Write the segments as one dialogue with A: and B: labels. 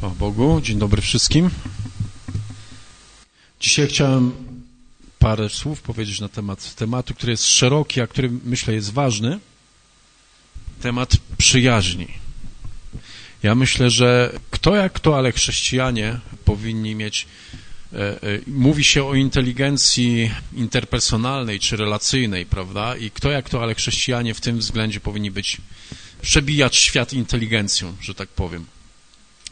A: Chwała Bogu, dzień dobry wszystkim. Dzisiaj chciałem parę słów powiedzieć na temat tematu, który jest szeroki, a który myślę jest ważny. Temat przyjaźni. Ja myślę, że kto jak kto, ale chrześcijanie powinni mieć. E, e, mówi się o inteligencji interpersonalnej czy relacyjnej, prawda? I kto jak kto, ale chrześcijanie w tym względzie powinni być, przebijać świat inteligencją, że tak powiem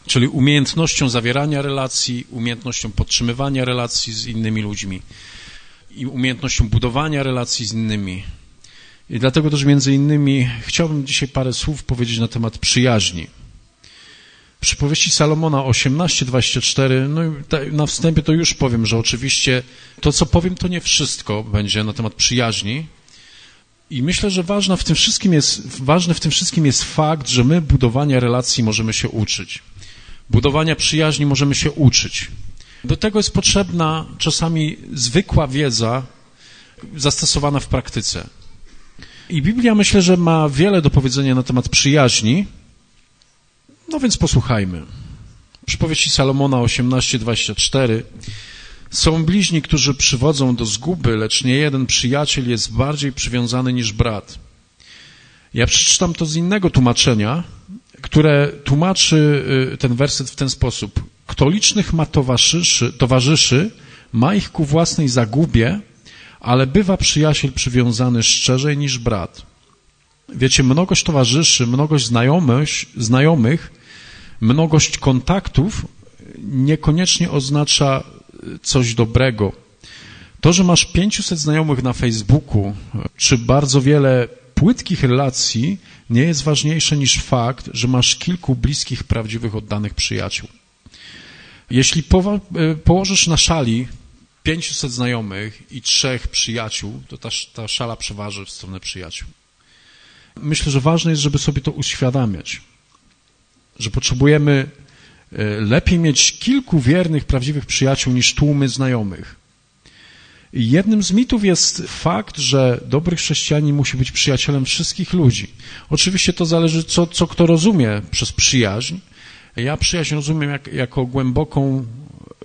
A: czyli umiejętnością zawierania relacji, umiejętnością podtrzymywania relacji z innymi ludźmi i umiejętnością budowania relacji z innymi. I dlatego też między innymi chciałbym dzisiaj parę słów powiedzieć na temat przyjaźni. Przy powieści Salomona 18:24, no na wstępie to już powiem, że oczywiście to, co powiem, to nie wszystko będzie na temat przyjaźni. I myślę, że ważne w tym wszystkim jest, ważny w tym wszystkim jest fakt, że my budowania relacji możemy się uczyć. Budowania przyjaźni możemy się uczyć. Do tego jest potrzebna czasami zwykła wiedza zastosowana w praktyce. I Biblia myślę, że ma wiele do powiedzenia na temat przyjaźni. No więc posłuchajmy. Przypowieści Salomona 18:24 Są bliźni, którzy przywodzą do zguby, lecz nie jeden przyjaciel jest bardziej przywiązany niż brat. Ja przeczytam to z innego tłumaczenia, które tłumaczy y, ten werset w ten sposób. Kto licznych ma towarzyszy, towarzyszy ma ich ku własnej zagubie, ale bywa przyjaciel przywiązany szczerzej niż brat. Wiecie, mnogość towarzyszy, mnogość znajomych, znajomych mnogość kontaktów niekoniecznie oznacza coś dobrego. To, że masz 500 znajomych na Facebooku, czy bardzo wiele płytkich relacji nie jest ważniejsze niż fakt, że masz kilku bliskich, prawdziwych, oddanych przyjaciół. Jeśli e, położysz na szali 500 znajomych i trzech przyjaciół, to ta, ta szala przeważy w stronę przyjaciół. Myślę, że ważne jest, żeby sobie to uświadamiać, że potrzebujemy e, lepiej mieć kilku wiernych, prawdziwych przyjaciół niż tłumy znajomych. Jednym z mitów jest fakt, że dobry chrześcijanin musi być przyjacielem wszystkich ludzi. Oczywiście to zależy, co, co kto rozumie przez przyjaźń. Ja przyjaźń rozumiem jak, jako głęboką,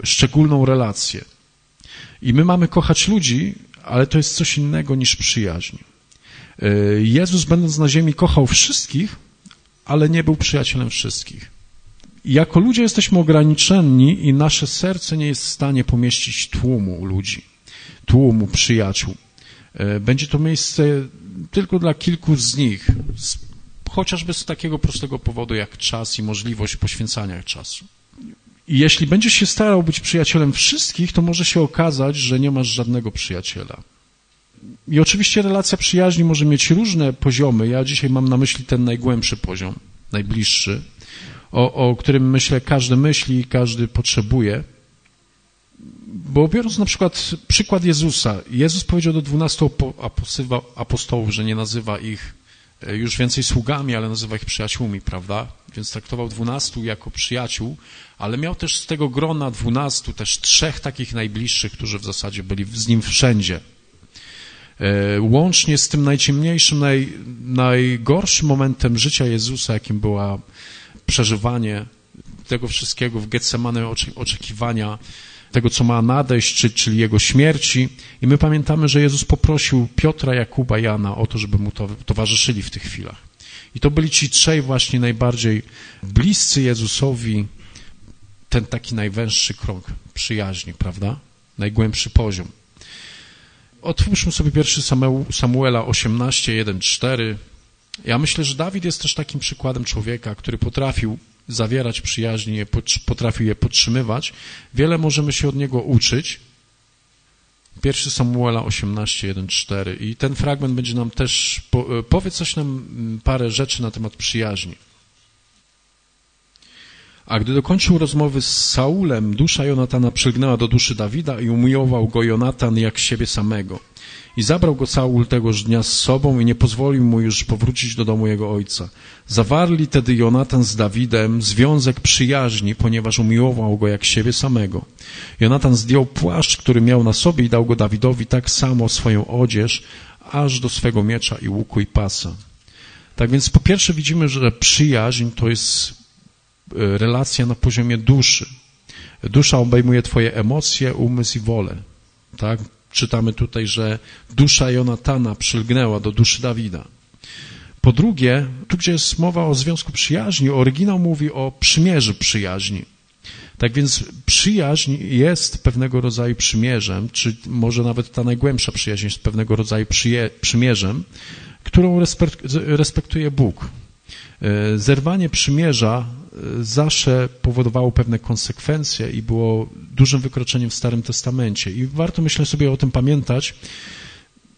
A: szczególną relację. I my mamy kochać ludzi, ale to jest coś innego niż przyjaźń. E, Jezus, będąc na ziemi, kochał wszystkich, ale nie był przyjacielem wszystkich. Jako ludzie jesteśmy ograniczeni i nasze serce nie jest w stanie pomieścić tłumu ludzi tłumu przyjaciół. E, będzie to miejsce tylko dla kilku z nich, chociażby z takiego prostego powodu jak czas i możliwość poświęcania czasu. I jeśli będziesz się starał być przyjacielem wszystkich, to może się okazać, że nie masz żadnego przyjaciela. I oczywiście relacja przyjaźni może mieć różne poziomy. Ja dzisiaj mam na myśli ten najgłębszy poziom, najbliższy, o, o którym myślę każdy myśli i każdy potrzebuje. Bo biorąc na przykład przykład Jezusa, Jezus powiedział do dwunastu apostołów, że nie nazywa ich e, już więcej sługami, ale nazywa ich przyjaciółmi, prawda? Więc traktował dwunastu jako przyjaciół, ale miał też z tego grona dwunastu też trzech takich najbliższych, którzy w zasadzie byli z nim wszędzie. E, łącznie z tym najciemniejszym, naj, najgorszym momentem życia Jezusa, jakim było przeżywanie tego wszystkiego w Getsemane oczekiwania tego, co ma nadejść, czy, czyli jego śmierci. I my pamiętamy, że Jezus poprosił Piotra, Jakuba, Jana o to, żeby mu to, towarzyszyli w tych chwilach. I to byli ci trzej właśnie najbardziej bliscy Jezusowi, ten taki najwęższy krąg przyjaźni, prawda? Najgłębszy poziom. Otwórzmy sobie pierwszy Samuela 18, 1, 4. Ja myślę, że Dawid jest też takim przykładem człowieka, który potrafił zawierać przyjaźnie, potrafił je podtrzymywać. Wiele możemy się od niego uczyć. 1 Samuela 18, 1, 4 i ten fragment będzie nam też, e, powie coś nam mm, parę rzeczy na temat przyjaźni. A gdy dokończył rozmowy z Saulem, dusza Jonatana przylgnęła do duszy Dawida i umiłował go Jonatan jak siebie samego. I zabrał go Saul tegoż dnia z sobą i nie pozwolił mu już powrócić do domu jego ojca. Zawarli tedy Jonatan z Dawidem związek przyjaźni, ponieważ umiłował go jak siebie samego. Jonatan zdjął płaszcz, który miał na sobie i dał go Dawidowi tak samo swoją odzież, aż do swego miecza i łuku i pasa. Tak więc po pierwsze widzimy, że przyjaźń to jest relacja na poziomie duszy. Dusza obejmuje twoje emocje, umysł i wolę. Tak? Czytamy tutaj, że dusza Jonatana przylgnęła do duszy Dawida. Po drugie, tu gdzie jest mowa o związku przyjaźni, oryginał mówi o przymierzu przyjaźni. Tak więc przyjaźń jest pewnego rodzaju przymierzem, czy może nawet ta najgłębsza przyjaźń jest pewnego rodzaju przyje, przymierzem, którą respektuje Bóg. E, zerwanie przymierza zawsze powodowało pewne konsekwencje i było dużym wykroczeniem w Starym Testamencie. I warto, myślę sobie, o tym pamiętać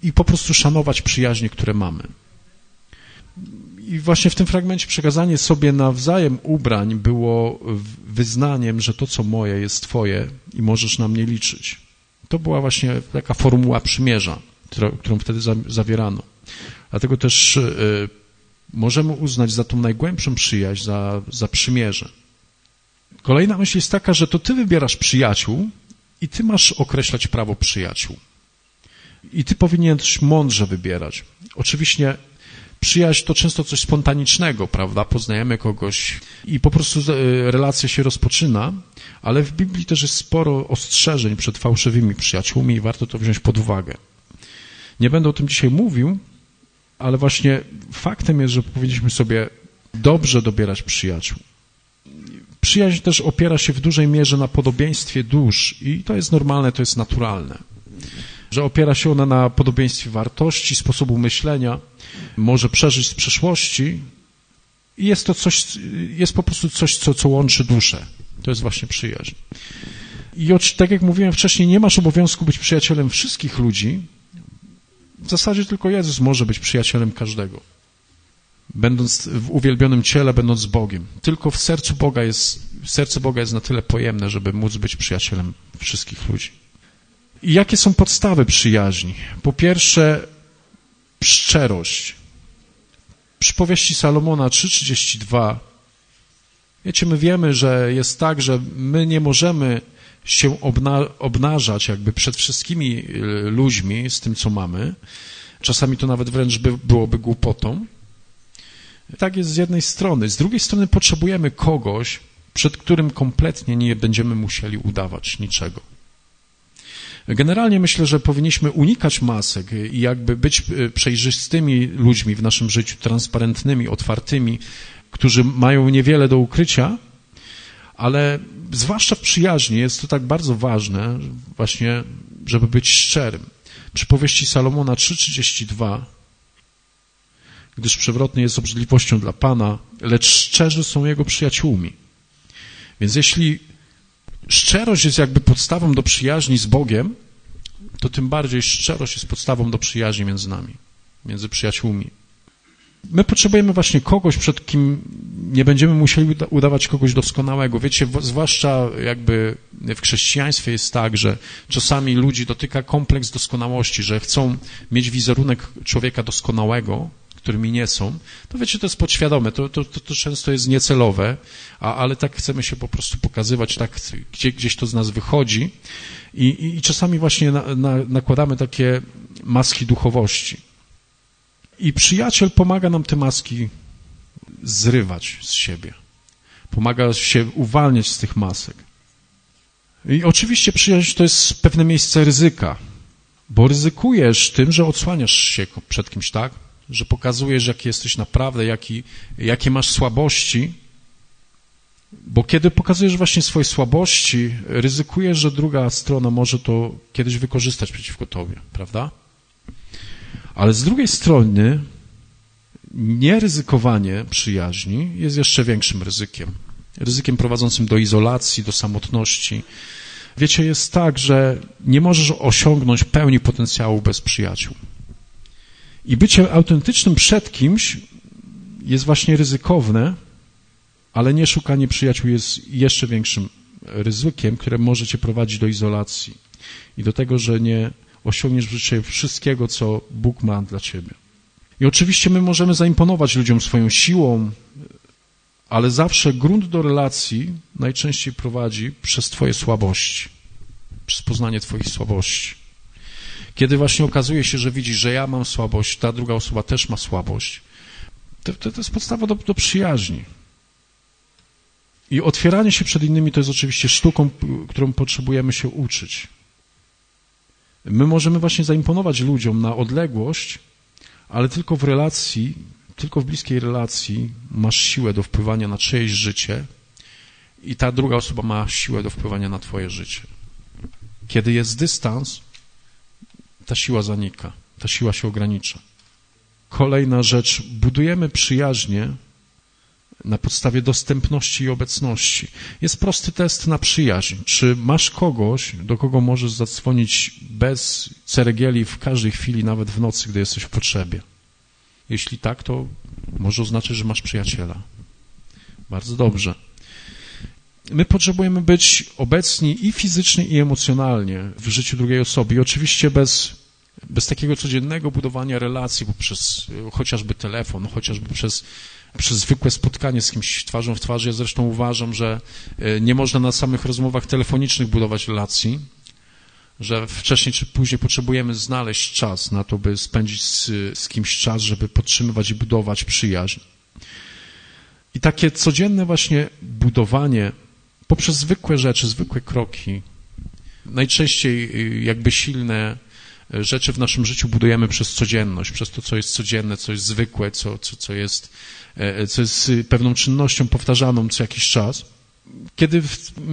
A: i po prostu szanować przyjaźnie, które mamy. I właśnie w tym fragmencie przekazanie sobie nawzajem ubrań było wyznaniem, że to, co moje, jest Twoje i możesz na mnie liczyć. To była właśnie taka formuła przymierza, którą wtedy zawierano. Dlatego też e, możemy uznać za tą najgłębszą przyjaźń, za, za przymierze. Kolejna myśl jest taka, że to ty wybierasz przyjaciół i ty masz określać prawo przyjaciół. I ty powinieneś mądrze wybierać. Oczywiście przyjaźń to często coś spontanicznego, prawda? Poznajemy kogoś i po prostu e, relacja się rozpoczyna, ale w Biblii też jest sporo ostrzeżeń przed fałszywymi przyjaciółmi i warto to wziąć pod uwagę. Nie będę o tym dzisiaj mówił, ale właśnie faktem jest, że powinniśmy sobie dobrze dobierać przyjaciół. Przyjaźń też opiera się w dużej mierze na podobieństwie dusz i to jest normalne, to jest naturalne. Że opiera się ona na podobieństwie wartości, sposobu myślenia, może przeżyć z przeszłości i jest to coś, jest po prostu coś, co, co łączy duszę. To jest właśnie przyjaźń. I tak jak mówiłem wcześniej, nie masz obowiązku być przyjacielem wszystkich ludzi, w zasadzie tylko Jezus może być przyjacielem każdego. Będąc w uwielbionym ciele, będąc Bogiem. Tylko w sercu Boga jest, serce Boga jest na tyle pojemne, żeby móc być przyjacielem wszystkich ludzi. I jakie są podstawy przyjaźni? Po pierwsze, szczerość. Przypowieści Salomona 3,32 Wiecie, my wiemy, że jest tak, że my nie możemy się obna obnażać jakby przed wszystkimi y, ludźmi z tym, co mamy. Czasami to nawet wręcz by, byłoby głupotą. Tak jest z jednej strony. Z drugiej strony potrzebujemy kogoś, przed którym kompletnie nie będziemy musieli udawać niczego. Generalnie myślę, że powinniśmy unikać masek i jakby być y, przejrzystymi ludźmi w naszym życiu, transparentnymi, otwartymi, którzy mają niewiele do ukrycia, ale zwłaszcza w przyjaźni jest to tak bardzo ważne, właśnie, żeby być szczerym. Przy powieści Salomona 3,32 gdyż przewrotny jest obrzydliwością dla Pana, lecz szczerzy są Jego przyjaciółmi. Więc jeśli szczerość jest jakby podstawą do przyjaźni z Bogiem, to tym bardziej szczerość jest podstawą do przyjaźni między nami, między przyjaciółmi. My potrzebujemy właśnie kogoś, przed kim nie będziemy musieli udawać kogoś doskonałego. Wiecie, zwłaszcza jakby w chrześcijaństwie jest tak, że czasami ludzi dotyka kompleks doskonałości, że chcą mieć wizerunek człowieka doskonałego, którymi nie są, to wiecie, to jest podświadome, to, to, to, to często jest niecelowe, a, ale tak chcemy się po prostu pokazywać, tak gdzie, gdzieś to z nas wychodzi i, i, i czasami właśnie na, na, nakładamy takie maski duchowości. I przyjaciel pomaga nam te maski zrywać z siebie. Pomaga się uwalniać z tych masek. I oczywiście przyjaźń to jest pewne miejsce ryzyka, bo ryzykujesz tym, że odsłaniasz się przed kimś, tak? Że pokazujesz, jaki jesteś naprawdę, jaki, jakie masz słabości, bo kiedy pokazujesz właśnie swoje słabości, ryzykujesz, że druga strona może to kiedyś wykorzystać przeciwko tobie, prawda? Ale z drugiej strony nieryzykowanie przyjaźni jest jeszcze większym ryzykiem. Ryzykiem prowadzącym do izolacji, do samotności. Wiecie, jest tak, że nie możesz osiągnąć pełni potencjału bez przyjaciół. I bycie autentycznym przed kimś jest właśnie ryzykowne, ale nie szukanie przyjaciół jest jeszcze większym ryzykiem, które może cię prowadzić do izolacji i do tego, że nie osiągniesz w życiu wszystkiego, co Bóg ma dla ciebie. I oczywiście my możemy zaimponować ludziom swoją siłą, ale zawsze grunt do relacji najczęściej prowadzi przez Twoje słabości, przez poznanie Twoich słabości. Kiedy właśnie okazuje się, że widzisz, że ja mam słabość, ta druga osoba też ma słabość, to, to, to jest podstawa do, do przyjaźni. I otwieranie się przed innymi to jest oczywiście sztuką, którą potrzebujemy się uczyć. My możemy właśnie zaimponować ludziom na odległość, ale tylko w relacji, tylko w bliskiej relacji masz siłę do wpływania na czyjeś życie i ta druga osoba ma siłę do wpływania na twoje życie. Kiedy jest dystans, ta siła zanika, ta siła się ogranicza. Kolejna rzecz, budujemy przyjaźnie na podstawie dostępności i obecności. Jest prosty test na przyjaźń. Czy masz kogoś, do kogo możesz zadzwonić bez ceregieli w każdej chwili, nawet w nocy, gdy jesteś w potrzebie? Jeśli tak, to może oznaczać, że masz przyjaciela. Bardzo dobrze. My potrzebujemy być obecni i fizycznie, i emocjonalnie w życiu drugiej osoby. I oczywiście bez, bez takiego codziennego budowania relacji poprzez chociażby telefon, chociażby przez przez zwykłe spotkanie z kimś twarzą w twarz. Ja zresztą uważam, że e, nie można na samych rozmowach telefonicznych budować relacji, że wcześniej czy później potrzebujemy znaleźć czas na to, by spędzić z, z kimś czas, żeby podtrzymywać i budować przyjaźń. I takie codzienne właśnie budowanie poprzez zwykłe rzeczy, zwykłe kroki, najczęściej y, jakby silne rzeczy w naszym życiu budujemy przez codzienność, przez to, co jest codzienne, co jest zwykłe, co, co, co, jest, e, co jest pewną czynnością powtarzaną co jakiś czas. Kiedy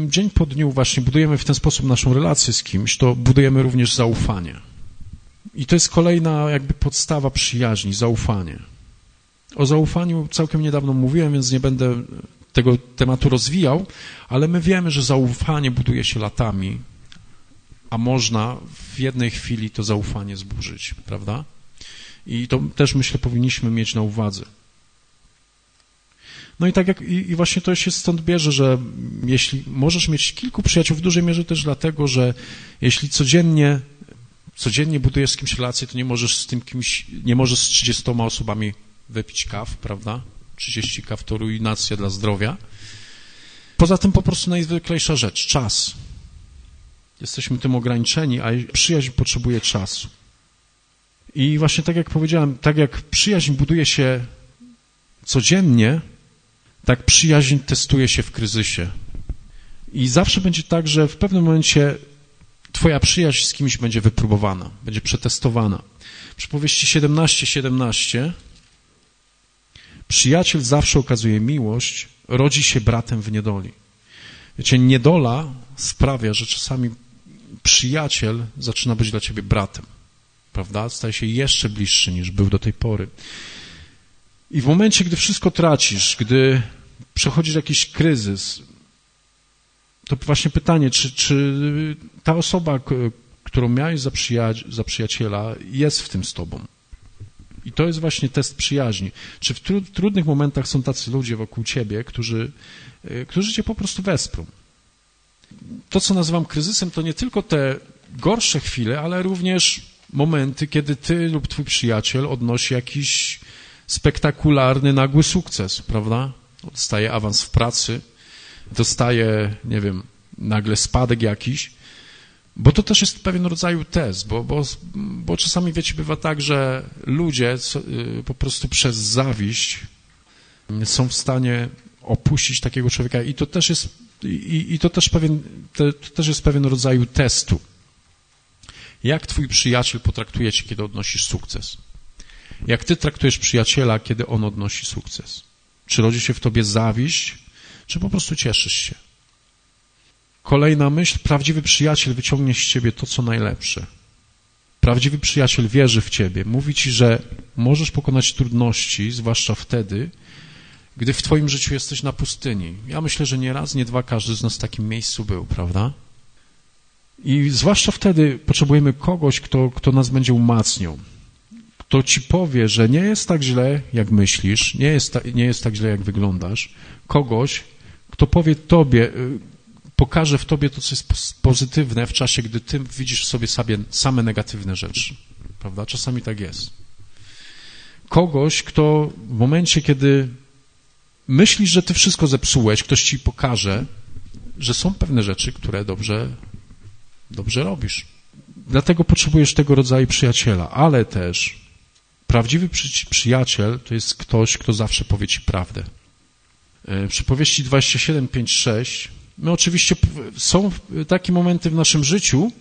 A: dzień po dniu właśnie budujemy w ten sposób naszą relację z kimś, to budujemy również zaufanie. I to jest kolejna jakby podstawa przyjaźni, zaufanie. O zaufaniu całkiem niedawno mówiłem, więc nie będę tego tematu rozwijał, ale my wiemy, że zaufanie buduje się latami, a można w jednej chwili to zaufanie zburzyć, prawda? I to też, myślę, powinniśmy mieć na uwadze. No i tak jak, i, i, właśnie to się stąd bierze, że jeśli możesz mieć kilku przyjaciół, w dużej mierze też dlatego, że jeśli codziennie, codziennie budujesz z kimś relację, to nie możesz z tym kimś, nie możesz z 30 osobami wypić kaw, prawda? 30 kaw to ruinacja dla zdrowia. Poza tym po prostu najzwyklejsza rzecz, czas. Jesteśmy tym ograniczeni, a przyjaźń potrzebuje czasu. I właśnie tak jak powiedziałem, tak jak przyjaźń buduje się codziennie, tak przyjaźń testuje się w kryzysie. I zawsze będzie tak, że w pewnym momencie twoja przyjaźń z kimś będzie wypróbowana, będzie przetestowana. Przy powieści 17:17 17, przyjaciel zawsze okazuje miłość, rodzi się bratem w niedoli. Wiecie, niedola sprawia, że czasami przyjaciel zaczyna być dla ciebie bratem, prawda? Staje się jeszcze bliższy niż był do tej pory. I w momencie, gdy wszystko tracisz, gdy przechodzisz jakiś kryzys, to właśnie pytanie, czy, czy ta osoba, którą miałeś za, za przyjaciela, jest w tym z tobą? I to jest właśnie test przyjaźni. Czy w trudnych momentach są tacy ludzie wokół ciebie, którzy, y, którzy cię po prostu wesprą? to, co nazywam kryzysem, to nie tylko te gorsze chwile, ale również momenty, kiedy ty lub twój przyjaciel odnosi jakiś spektakularny, nagły sukces, prawda? Dostaje awans w pracy, dostaje, nie wiem, nagle spadek jakiś, bo to też jest pewien rodzaj test, bo, bo, bo czasami, wiecie, bywa tak, że ludzie y, po prostu przez zawiść są w stanie opuścić takiego człowieka i to też jest i, i to, też pewien, to, też jest pewien rodzaj testu. Jak twój przyjaciel potraktuje cię, kiedy odnosisz sukces? Jak ty traktujesz przyjaciela, kiedy on odnosi sukces? Czy rodzi się w tobie zawiść, czy po prostu cieszysz się? Kolejna myśl, prawdziwy przyjaciel wyciągnie z ciebie to, co najlepsze. Prawdziwy przyjaciel wierzy w ciebie, mówi ci, że możesz pokonać trudności, zwłaszcza wtedy, gdy w Twoim życiu jesteś na pustyni. Ja myślę, że nie raz, nie dwa każdy z nas w takim miejscu był, prawda? I zwłaszcza wtedy potrzebujemy kogoś, kto, kto nas będzie umacniał, kto ci powie, że nie jest tak źle, jak myślisz, nie jest, ta, nie jest tak źle, jak wyglądasz. Kogoś, kto powie tobie, y, pokaże w tobie to, co jest pozytywne w czasie, gdy ty widzisz w sobie same negatywne rzeczy. Prawda? Czasami tak jest. Kogoś, kto w momencie, kiedy myślisz, że ty wszystko zepsułeś, ktoś ci pokaże, że są pewne rzeczy, które dobrze, dobrze robisz. Dlatego potrzebujesz tego rodzaju przyjaciela, ale też prawdziwy przy, przyjaciel to jest ktoś, kto zawsze powie ci prawdę. E, przypowieści 27, 5, 6. My oczywiście są takie momenty w naszym życiu,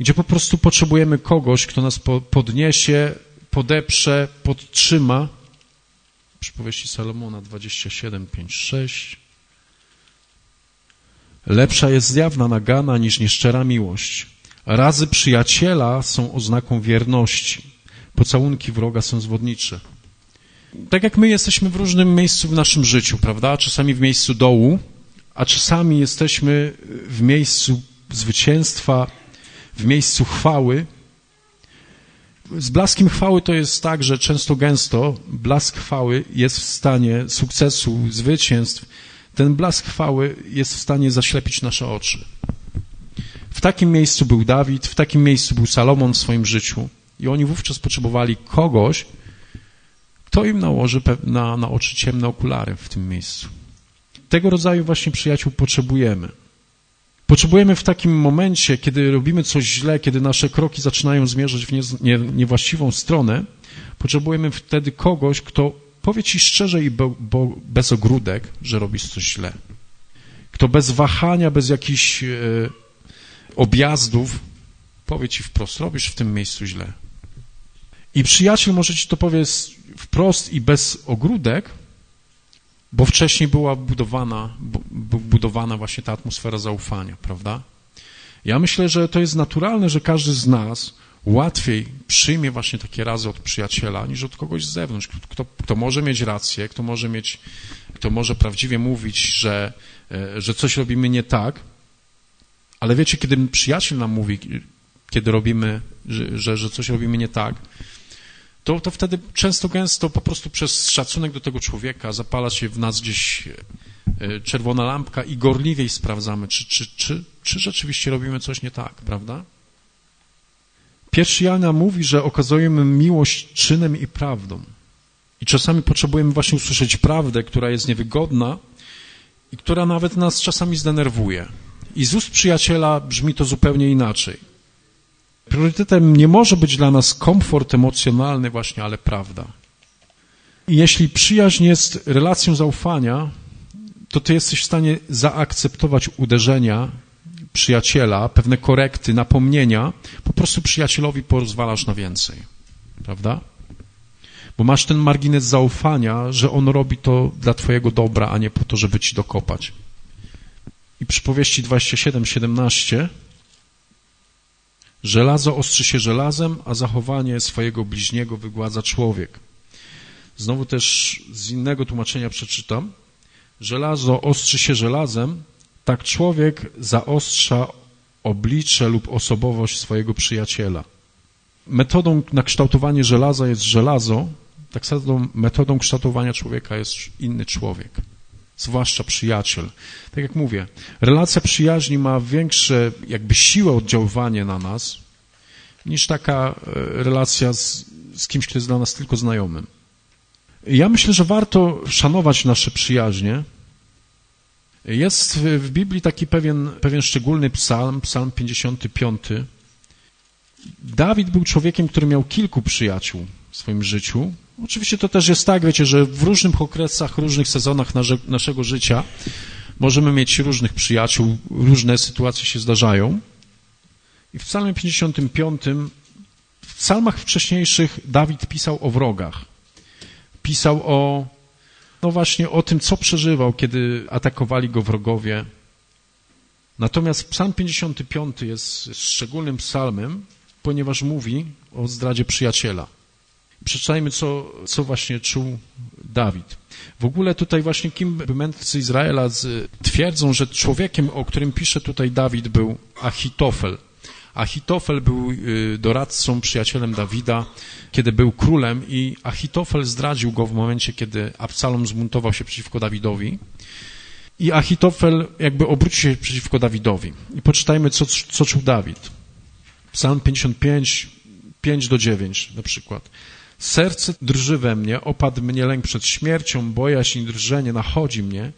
A: gdzie po prostu potrzebujemy kogoś, kto nas podniesie, podeprze, podtrzyma. Przypowieści Salomona 27, 5, 6. Lepsza jest zjawna nagana niż nieszczera miłość. Razy przyjaciela są oznaką wierności. Pocałunki wroga są zwodnicze. Tak jak my jesteśmy w różnym miejscu w naszym życiu, prawda? Czasami w miejscu dołu, a czasami jesteśmy w miejscu zwycięstwa, w miejscu chwały. Z blaskiem chwały to jest tak, że często gęsto blask chwały jest w stanie sukcesu, zwycięstw, ten blask chwały jest w stanie zaślepić nasze oczy. W takim miejscu był Dawid, w takim miejscu był Salomon w swoim życiu i oni wówczas potrzebowali kogoś, kto im nałoży na, na oczy ciemne okulary w tym miejscu. Tego rodzaju właśnie przyjaciół potrzebujemy. Potrzebujemy w takim momencie, kiedy robimy coś źle, kiedy nasze kroki zaczynają zmierzać w nie, nie, niewłaściwą stronę, potrzebujemy wtedy kogoś, kto powie ci szczerze i bo, bo bez ogródek, że robisz coś źle. Kto bez wahania, bez jakichś e, objazdów powie ci wprost, robisz w tym miejscu źle. I przyjaciel może ci to powie wprost i bez ogródek, bo wcześniej była budowana, budowana właśnie ta atmosfera zaufania, prawda? Ja myślę, że to jest naturalne, że każdy z nas łatwiej przyjmie właśnie takie razy od przyjaciela, niż od kogoś z zewnątrz, kto, kto może mieć rację, kto może mieć, kto może prawdziwie mówić, że, e, że coś robimy nie tak, ale wiecie, kiedy przyjaciel nam mówi, kiedy robimy, że, że, że coś robimy nie tak, to, to wtedy często gęsto po prostu przez szacunek do tego człowieka zapala się w nas gdzieś e, czerwona lampka i gorliwiej sprawdzamy, czy, czy, czy, czy rzeczywiście robimy coś nie tak, prawda? Pierwszy Jana mówi, że okazujemy miłość czynem i prawdą. I czasami potrzebujemy właśnie usłyszeć prawdę, która jest niewygodna i która nawet nas czasami zdenerwuje. I z ust przyjaciela brzmi to zupełnie inaczej. Priorytetem nie może być dla nas komfort emocjonalny właśnie, ale prawda. I jeśli przyjaźń jest relacją zaufania, to ty jesteś w stanie zaakceptować uderzenia przyjaciela, pewne korekty, napomnienia, po prostu przyjacielowi pozwalasz na więcej. Prawda? Bo masz ten margines zaufania, że on robi to dla twojego dobra, a nie po to, żeby ci dokopać. I przypowieści 27, 17 Żelazo ostrzy się żelazem, a zachowanie swojego bliźniego wygładza człowiek. Znowu też z innego tłumaczenia przeczytam. Żelazo ostrzy się żelazem, tak człowiek zaostrza oblicze lub osobowość swojego przyjaciela. Metodą na kształtowanie żelaza jest żelazo, tak samo metodą kształtowania człowieka jest inny człowiek, zwłaszcza przyjaciel. Tak jak mówię, relacja przyjaźni ma większe jakby siłę oddziaływania na nas, niż taka e, relacja z, z kimś, kto jest dla nas tylko znajomym. Ja myślę, że warto szanować nasze przyjaźnie, jest w Biblii taki pewien, pewien szczególny psalm, psalm 55. Dawid był człowiekiem, który miał kilku przyjaciół w swoim życiu. Oczywiście to też jest tak, wiecie, że w różnych okresach, różnych sezonach nasze, naszego życia możemy mieć różnych przyjaciół, różne sytuacje się zdarzają. I w psalmie 55, w psalmach wcześniejszych Dawid pisał o wrogach. Pisał o no właśnie o tym, co przeżywał, kiedy atakowali go wrogowie. Natomiast psalm 55 jest szczególnym psalmem, ponieważ mówi o zdradzie przyjaciela. Przeczytajmy, co, co właśnie czuł Dawid. W ogóle tutaj właśnie kim mędrcy Izraela twierdzą, że człowiekiem, o którym pisze tutaj Dawid, był Achitofel. Achitofel był y, doradcą, przyjacielem Dawida, kiedy był królem i Achitofel zdradził go w momencie, kiedy Absalom zmuntował się przeciwko Dawidowi. I Achitofel jakby obrócił się przeciwko Dawidowi. I poczytajmy, co, co czuł Dawid. Psalm 55, 5 do 9 na przykład. Serce drży we mnie, opadł mnie lęk przed śmiercią, bojaźń i drżenie nachodzi mnie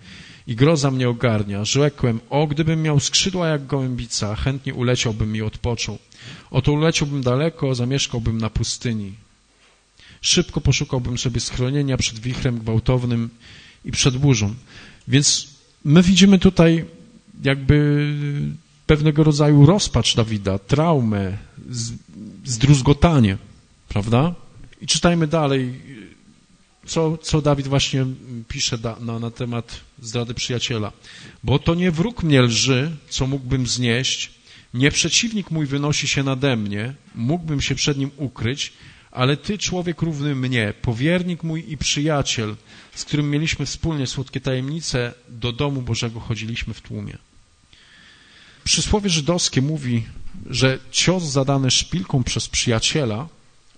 A: i groza mnie ogarnia. Rzekłem, o gdybym miał skrzydła jak gołębica, chętnie uleciałbym i odpoczął. Oto uleciałbym daleko, zamieszkałbym na pustyni. Szybko poszukałbym sobie schronienia przed wichrem gwałtownym i przed burzą. Więc my widzimy tutaj jakby pewnego rodzaju rozpacz Dawida, traumę, zdruzgotanie, prawda? I czytajmy dalej, co, co Dawid właśnie pisze na, na temat zdrady przyjaciela. Bo to nie wróg mnie lży, co mógłbym znieść, nie przeciwnik mój wynosi się nade mnie, mógłbym się przed nim ukryć, ale ty, człowiek równy mnie, powiernik mój i przyjaciel, z którym mieliśmy wspólnie słodkie tajemnice, do domu Bożego chodziliśmy w tłumie. Przysłowie żydowskie mówi, że cios zadany szpilką przez przyjaciela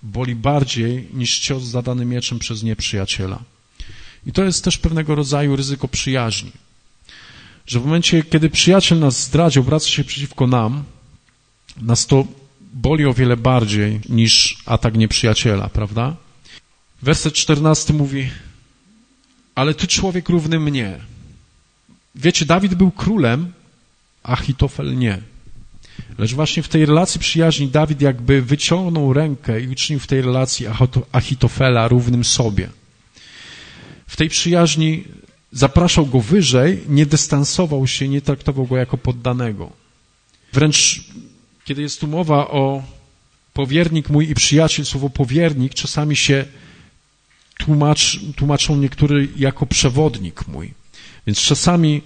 A: boli bardziej niż cios zadany mieczem przez nieprzyjaciela. I to jest też pewnego rodzaju ryzyko przyjaźni. Że w momencie, kiedy przyjaciel nas zdradzi, obraca się przeciwko nam, nas to boli o wiele bardziej niż atak nieprzyjaciela, prawda? Werset 14 mówi, ale ty człowiek równy mnie. Wiecie, Dawid był królem, Achitofel nie. Lecz właśnie w tej relacji przyjaźni Dawid jakby wyciągnął rękę i uczynił w tej relacji Achitofela równym sobie. W tej przyjaźni zapraszał go wyżej, nie dystansował się, nie traktował go jako poddanego. Wręcz kiedy jest tu mowa o powiernik mój i przyjaciel, słowo powiernik czasami się tłumacz, tłumaczą niektórzy jako przewodnik mój. Więc czasami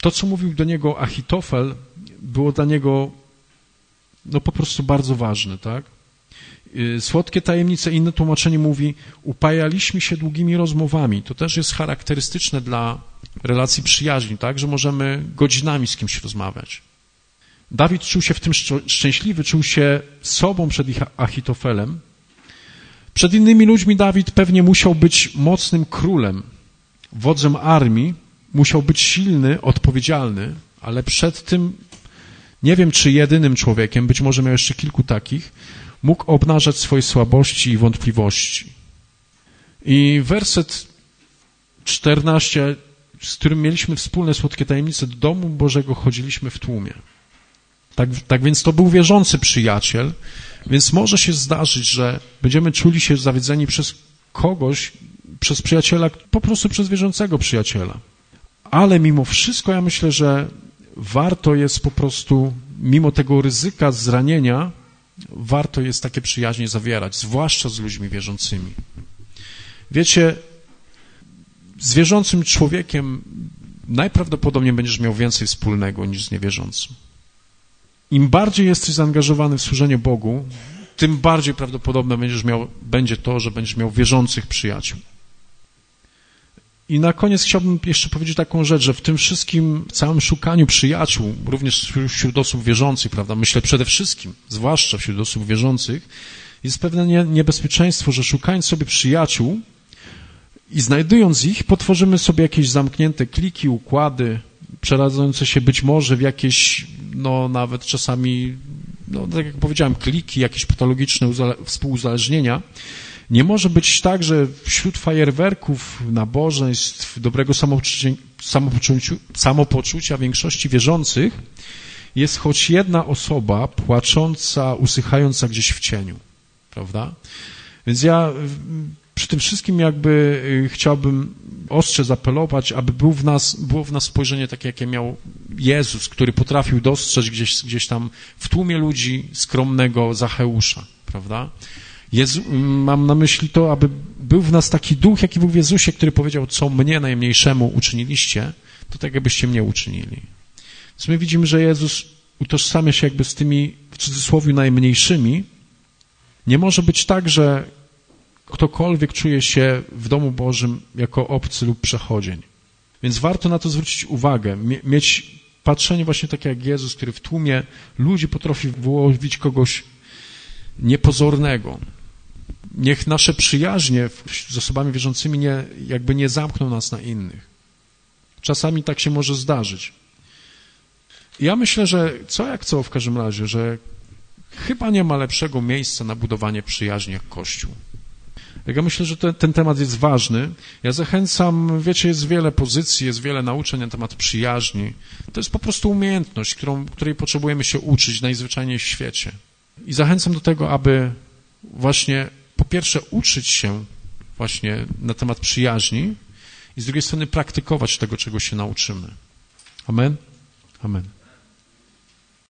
A: to, co mówił do niego Achitofel, było dla niego no po prostu bardzo ważne, tak? Y, słodkie tajemnice, inne tłumaczenie mówi, upajaliśmy się długimi rozmowami. To też jest charakterystyczne dla relacji przyjaźni, tak? Że możemy godzinami z kimś rozmawiać. Dawid czuł się w tym szczęśliwy, czuł się sobą przed ich Achitofelem. Przed innymi ludźmi Dawid pewnie musiał być mocnym królem, wodzem armii, musiał być silny, odpowiedzialny, ale przed tym, nie wiem czy jedynym człowiekiem, być może miał jeszcze kilku takich, mógł obnażać swoje słabości i wątpliwości. I werset 14, z którym mieliśmy wspólne słodkie tajemnice, do domu Bożego chodziliśmy w tłumie. Tak, tak więc to był wierzący przyjaciel, więc może się zdarzyć, że będziemy czuli się zawiedzeni przez kogoś, przez przyjaciela, po prostu przez wierzącego przyjaciela. Ale mimo wszystko ja myślę, że warto jest po prostu, mimo tego ryzyka zranienia, warto jest takie przyjaźnie zawierać, zwłaszcza z ludźmi wierzącymi. Wiecie, z wierzącym człowiekiem najprawdopodobniej będziesz miał więcej wspólnego niż z niewierzącym. Im bardziej jesteś zaangażowany w służenie Bogu, tym bardziej prawdopodobne będziesz miał, będzie to, że będziesz miał wierzących przyjaciół. I na koniec chciałbym jeszcze powiedzieć taką rzecz, że w tym wszystkim, całym szukaniu przyjaciół, również wśród osób wierzących, prawda, myślę przede wszystkim, zwłaszcza wśród osób wierzących, jest pewne niebezpieczeństwo, że szukając sobie przyjaciół i znajdując ich, potworzymy sobie jakieś zamknięte kliki, układy, przeradzające się być może w jakieś, no nawet czasami, no tak jak powiedziałem, kliki, jakieś patologiczne współuzależnienia, nie może być tak, że wśród fajerwerków, nabożeństw, dobrego samopoczucia, samopoczucia większości wierzących jest choć jedna osoba płacząca, usychająca gdzieś w cieniu, prawda? Więc ja przy tym wszystkim jakby y, chciałbym ostrze zapelować, aby był w nas, było w nas spojrzenie takie, jakie miał Jezus, który potrafił dostrzec gdzieś, gdzieś tam w tłumie ludzi skromnego Zacheusza, prawda? Jezu, mam na myśli to, aby był w nas taki duch, jaki był w Jezusie, który powiedział, co mnie najmniejszemu uczyniliście, to tak jakbyście mnie uczynili. Więc my widzimy, że Jezus utożsamia się jakby z tymi, w cudzysłowie, najmniejszymi. Nie może być tak, że ktokolwiek czuje się w domu Bożym jako obcy lub przechodzień. Więc warto na to zwrócić uwagę, mieć patrzenie właśnie takie jak Jezus, który w tłumie ludzi potrafi wyłowić kogoś niepozornego, niech nasze przyjaźnie z osobami wierzącymi nie, jakby nie zamkną nas na innych. Czasami tak się może zdarzyć. Ja myślę, że co jak co w każdym razie, że chyba nie ma lepszego miejsca na budowanie przyjaźni jak Kościół. Ja myślę, że ten, ten temat jest ważny. Ja zachęcam, wiecie, jest wiele pozycji, jest wiele nauczeń na temat przyjaźni. To jest po prostu umiejętność, którą, której potrzebujemy się uczyć najzwyczajniej w świecie. I zachęcam do tego, aby właśnie po pierwsze uczyć się właśnie na temat przyjaźni i z drugiej strony praktykować tego, czego się nauczymy. Amen? Amen.